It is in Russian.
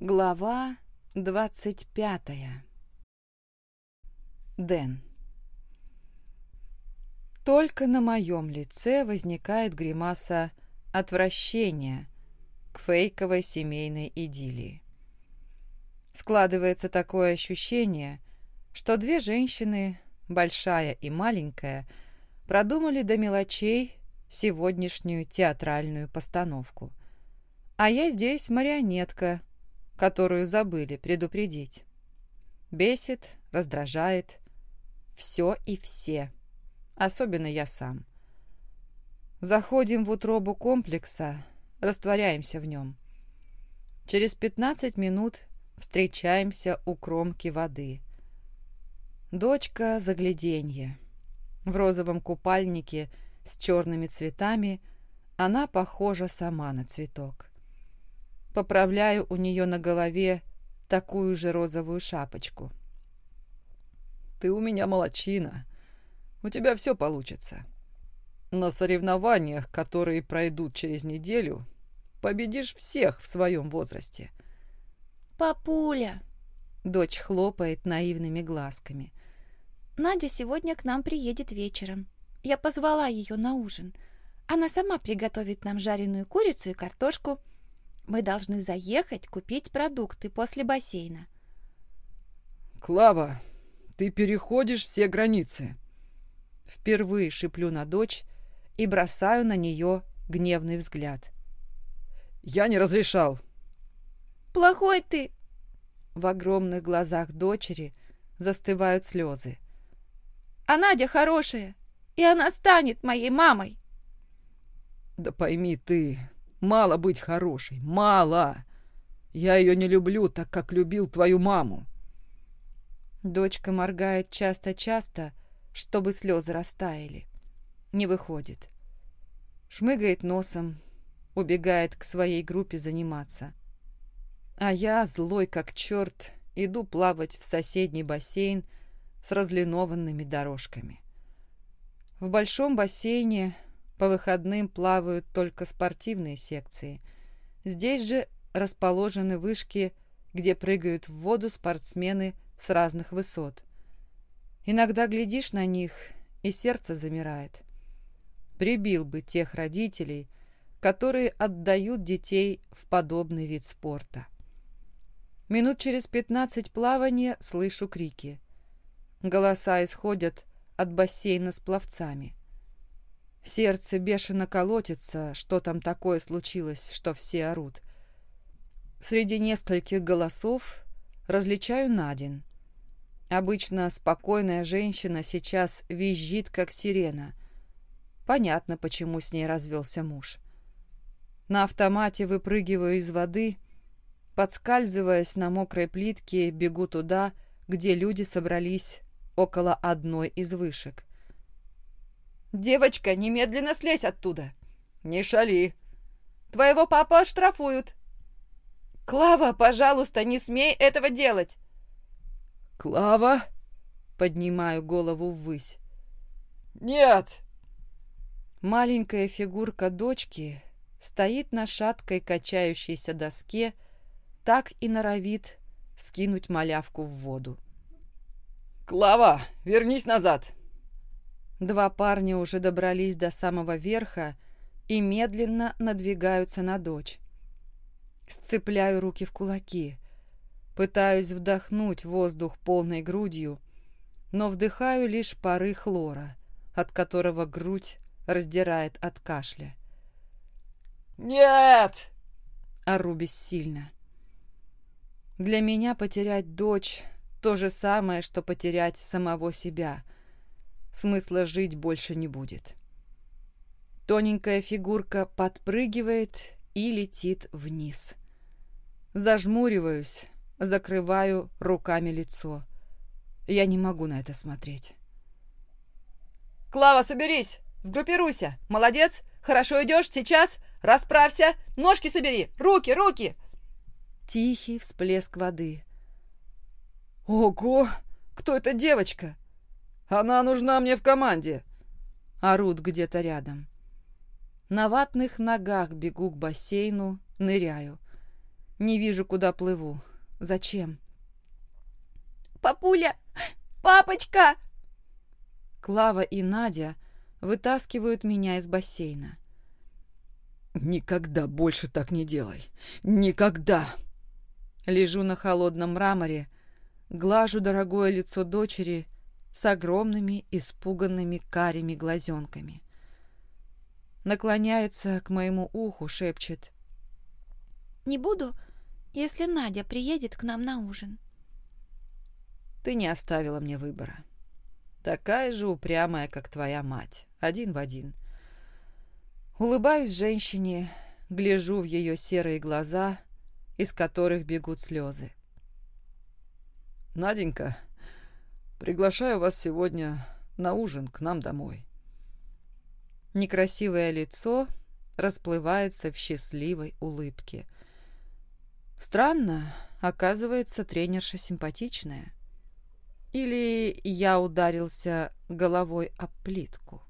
Глава двадцать пятая. Дэн. Только на моем лице возникает гримаса отвращения к фейковой семейной идиллии. Складывается такое ощущение, что две женщины, большая и маленькая, продумали до мелочей сегодняшнюю театральную постановку. А я здесь марионетка, которую забыли предупредить. Бесит, раздражает. Все и все. Особенно я сам. Заходим в утробу комплекса, растворяемся в нем. Через 15 минут встречаемся у кромки воды. Дочка загляденье. В розовом купальнике с черными цветами она похожа сама на цветок. Поправляю у нее на голове такую же розовую шапочку. «Ты у меня молочина. У тебя все получится. На соревнованиях, которые пройдут через неделю, победишь всех в своем возрасте». «Папуля!» — дочь хлопает наивными глазками. «Надя сегодня к нам приедет вечером. Я позвала ее на ужин. Она сама приготовит нам жареную курицу и картошку». Мы должны заехать купить продукты после бассейна. Клава, ты переходишь все границы. Впервые шиплю на дочь и бросаю на нее гневный взгляд. Я не разрешал. Плохой ты. В огромных глазах дочери застывают слезы. А Надя хорошая, и она станет моей мамой. Да пойми ты, Мало быть хорошей, мало. Я ее не люблю, так как любил твою маму. Дочка моргает часто-часто, чтобы слезы растаяли. Не выходит. Шмыгает носом, убегает к своей группе заниматься. А я, злой как черт, иду плавать в соседний бассейн с разлинованными дорожками. В большом бассейне по выходным плавают только спортивные секции. Здесь же расположены вышки, где прыгают в воду спортсмены с разных высот. Иногда глядишь на них, и сердце замирает. Прибил бы тех родителей, которые отдают детей в подобный вид спорта. Минут через пятнадцать плавания слышу крики. Голоса исходят от бассейна с пловцами. Сердце бешено колотится, что там такое случилось, что все орут. Среди нескольких голосов различаю Надин. Обычно спокойная женщина сейчас визжит, как сирена. Понятно, почему с ней развелся муж. На автомате выпрыгиваю из воды, подскальзываясь на мокрой плитке, бегу туда, где люди собрались около одной из вышек. «Девочка, немедленно слезь оттуда!» «Не шали!» «Твоего папу оштрафуют!» «Клава, пожалуйста, не смей этого делать!» «Клава!» Поднимаю голову ввысь. «Нет!» Маленькая фигурка дочки стоит на шаткой качающейся доске, так и норовит скинуть малявку в воду. «Клава, вернись назад!» Два парня уже добрались до самого верха и медленно надвигаются на дочь. Сцепляю руки в кулаки. Пытаюсь вдохнуть воздух полной грудью, но вдыхаю лишь пары хлора, от которого грудь раздирает от кашля. «Нет!» — ору бессильно. Для меня потерять дочь — то же самое, что потерять самого себя — смысла жить больше не будет. Тоненькая фигурка подпрыгивает и летит вниз. Зажмуриваюсь, закрываю руками лицо. Я не могу на это смотреть. «Клава, соберись! Сгруппируйся! Молодец! Хорошо идешь! Сейчас! Расправься! Ножки собери! Руки, руки!» Тихий всплеск воды. «Ого! Кто эта девочка?» Она нужна мне в команде!» Орут где-то рядом. На ватных ногах бегу к бассейну, ныряю. Не вижу, куда плыву. Зачем? «Папуля! Папочка!» Клава и Надя вытаскивают меня из бассейна. «Никогда больше так не делай! Никогда!» Лежу на холодном мраморе, глажу дорогое лицо дочери с огромными испуганными карими глазенками. Наклоняется к моему уху, шепчет. «Не буду, если Надя приедет к нам на ужин». Ты не оставила мне выбора. Такая же упрямая, как твоя мать. Один в один. Улыбаюсь женщине, гляжу в ее серые глаза, из которых бегут слезы. «Наденька, приглашаю вас сегодня на ужин к нам домой». Некрасивое лицо расплывается в счастливой улыбке. Странно, оказывается, тренерша симпатичная. Или я ударился головой об плитку.